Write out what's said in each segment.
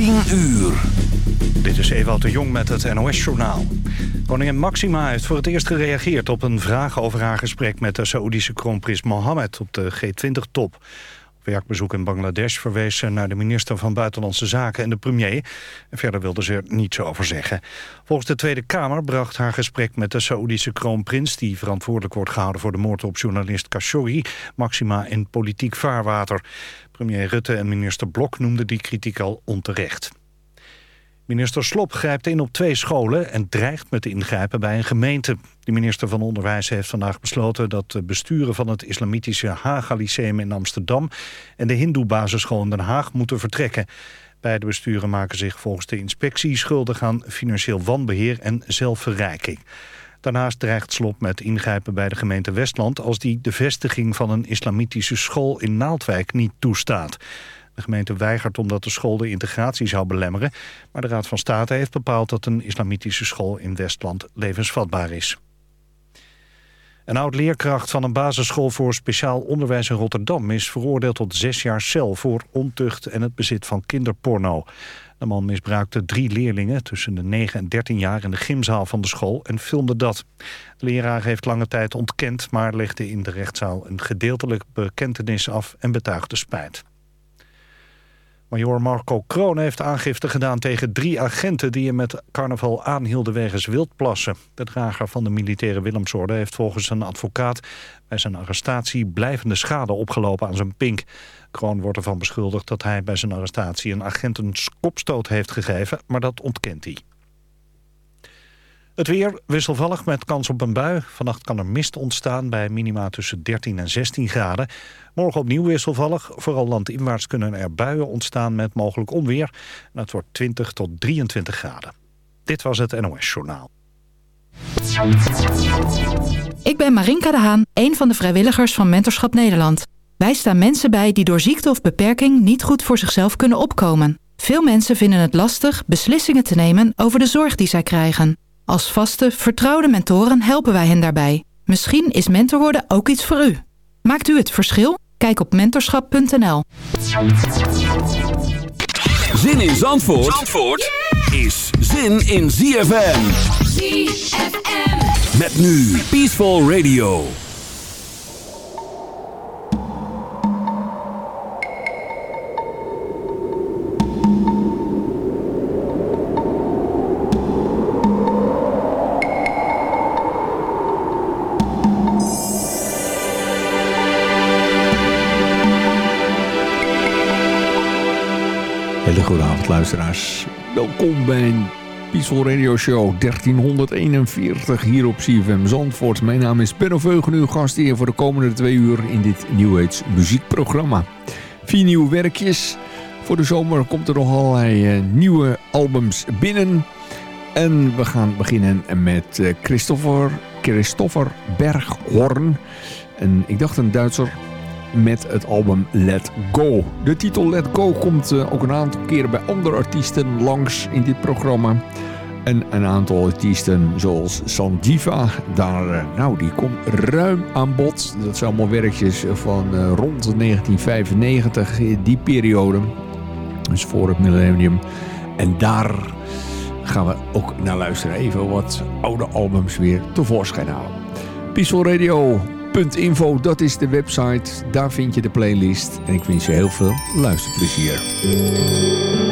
10 uur. Dit is Ewout de Jong met het NOS-journaal. Koningin Maxima heeft voor het eerst gereageerd op een vraag over haar gesprek... met de Saoedische kroonprins Mohammed op de G20-top. Op werkbezoek in Bangladesh verwees ze naar de minister van Buitenlandse Zaken en de premier. Verder wilde ze er niets over zeggen. Volgens de Tweede Kamer bracht haar gesprek met de Saoedische kroonprins... die verantwoordelijk wordt gehouden voor de moord op journalist Khashoggi... Maxima in politiek vaarwater. Premier Rutte en minister Blok noemden die kritiek al onterecht. Minister Slop grijpt in op twee scholen en dreigt met ingrijpen bij een gemeente. De minister van Onderwijs heeft vandaag besloten dat de besturen van het islamitische Haga Lyceum in Amsterdam en de Hindoe basisschool in Den Haag moeten vertrekken. Beide besturen maken zich volgens de inspectie schuldig aan financieel wanbeheer en zelfverrijking. Daarnaast dreigt Slop met ingrijpen bij de gemeente Westland... als die de vestiging van een islamitische school in Naaldwijk niet toestaat. De gemeente weigert omdat de school de integratie zou belemmeren... maar de Raad van State heeft bepaald dat een islamitische school in Westland levensvatbaar is. Een oud-leerkracht van een basisschool voor speciaal onderwijs in Rotterdam... is veroordeeld tot zes jaar cel voor ontucht en het bezit van kinderporno. De man misbruikte drie leerlingen tussen de 9 en 13 jaar in de gymzaal van de school en filmde dat. De leraar heeft lange tijd ontkend, maar legde in de rechtszaal een gedeeltelijk bekentenis af en betuigde spijt. Major Marco Kroon heeft aangifte gedaan tegen drie agenten... die hem met carnaval aanhielden wegens wildplassen. De drager van de militaire Willemsorde heeft volgens een advocaat... bij zijn arrestatie blijvende schade opgelopen aan zijn pink. Kroon wordt ervan beschuldigd dat hij bij zijn arrestatie... een agent een kopstoot heeft gegeven, maar dat ontkent hij. Het weer wisselvallig met kans op een bui. Vannacht kan er mist ontstaan bij minima tussen 13 en 16 graden. Morgen opnieuw wisselvallig. Vooral landinwaarts kunnen er buien ontstaan met mogelijk onweer. En het wordt 20 tot 23 graden. Dit was het NOS Journaal. Ik ben Marinka de Haan, een van de vrijwilligers van Mentorschap Nederland. Wij staan mensen bij die door ziekte of beperking niet goed voor zichzelf kunnen opkomen. Veel mensen vinden het lastig beslissingen te nemen over de zorg die zij krijgen. Als vaste, vertrouwde mentoren helpen wij hen daarbij. Misschien is mentor worden ook iets voor u. Maakt u het verschil? Kijk op mentorschap.nl. Zin in Zandvoort, Zandvoort is zin in ZFM. ZFM. Met nu Peaceful Radio. Luisteraars. Welkom bij Peaceful Radio Show 1341 hier op CFM Zandvoort. Mijn naam is Benno Veugen, uw gast hier voor de komende twee uur in dit New Age muziekprogramma. Vier nieuwe werkjes. Voor de zomer komt er nog allerlei uh, nieuwe albums binnen. En we gaan beginnen met uh, Christopher, Christopher Berghorn. En ik dacht een Duitser met het album Let Go. De titel Let Go komt uh, ook een aantal keren bij andere artiesten langs in dit programma. En een aantal artiesten zoals Sandiva, daar, uh, nou, die komt ruim aan bod. Dat zijn allemaal werkjes van uh, rond 1995, die periode. Dus voor het millennium. En daar gaan we ook naar luisteren. Even wat oude albums weer tevoorschijn halen. Peaceful Radio .info, dat is de website. Daar vind je de playlist. En ik wens je heel veel luisterplezier.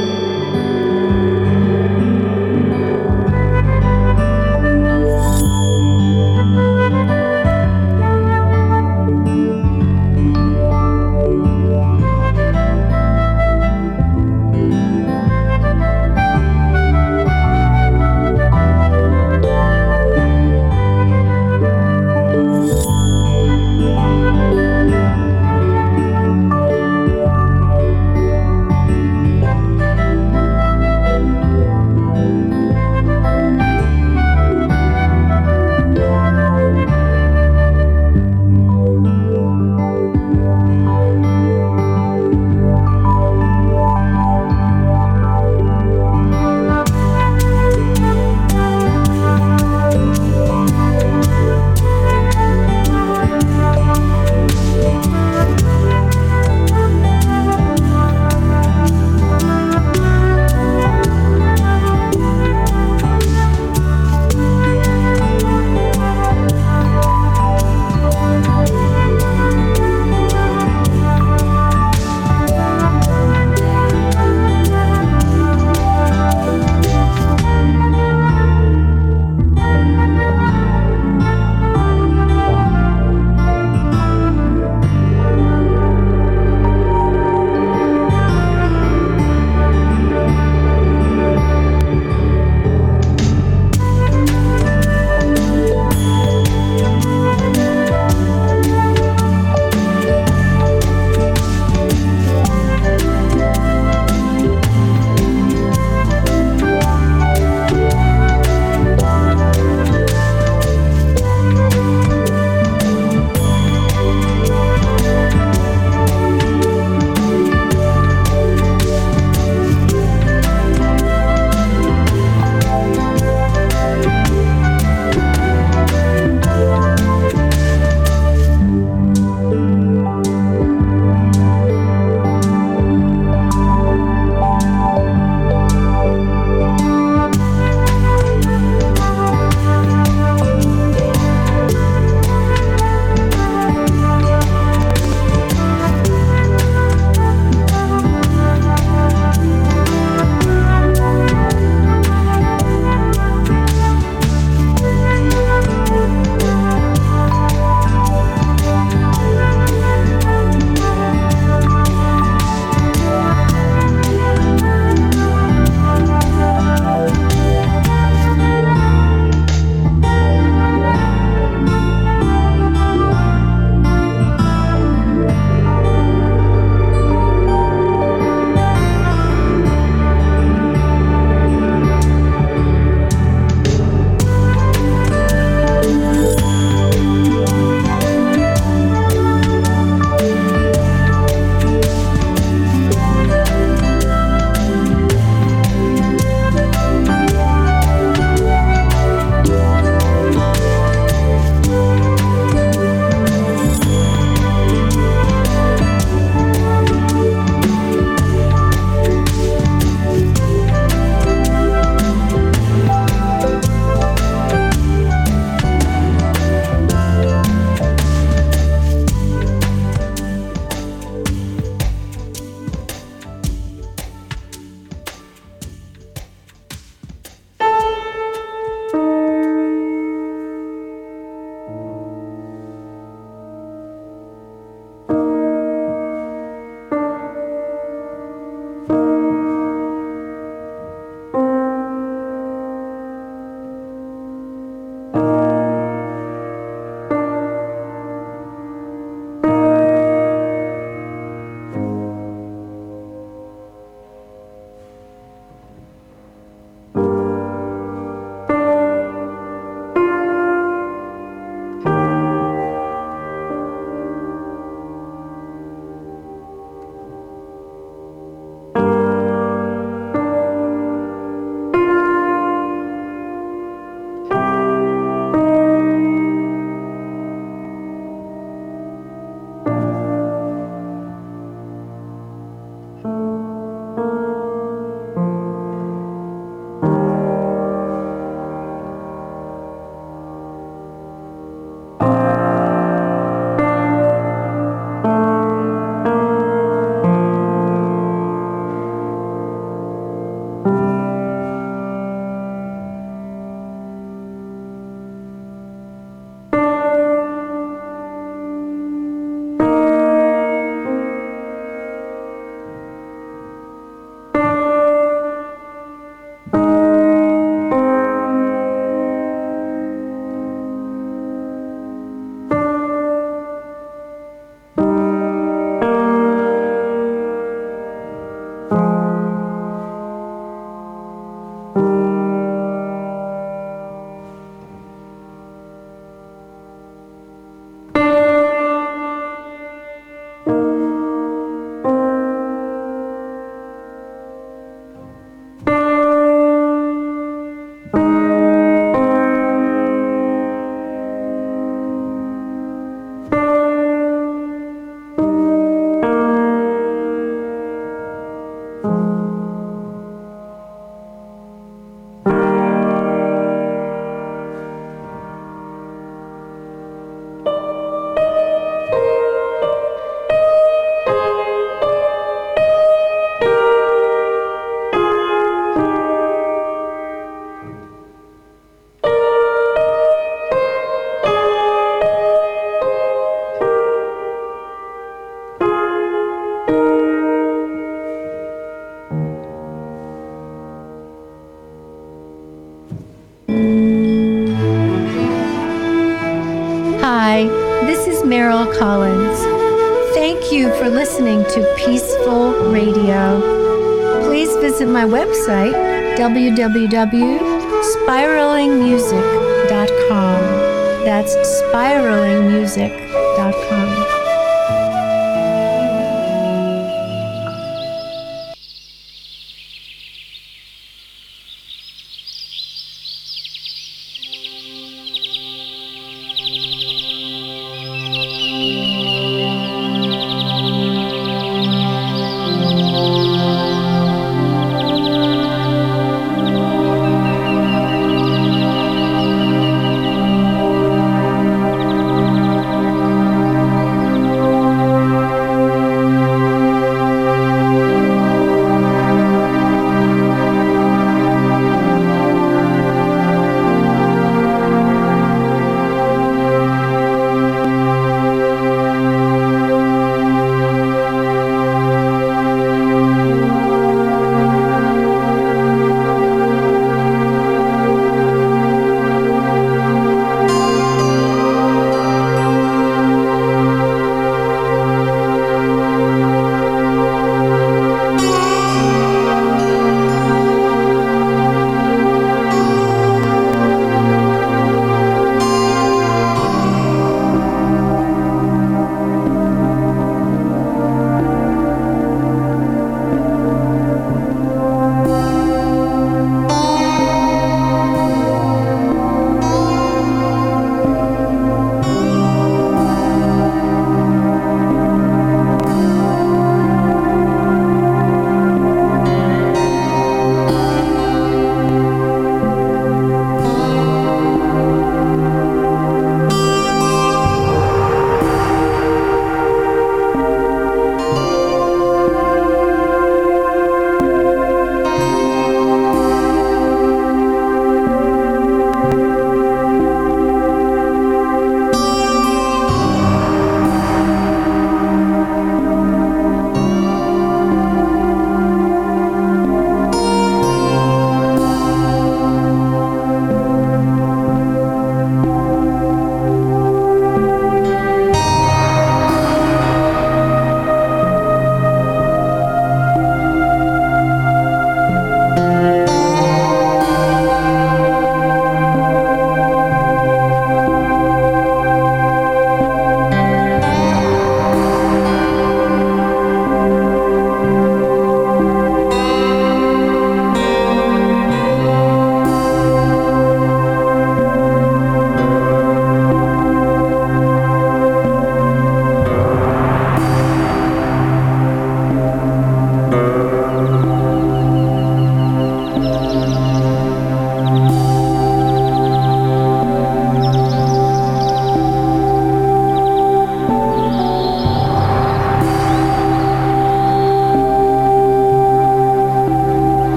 spiral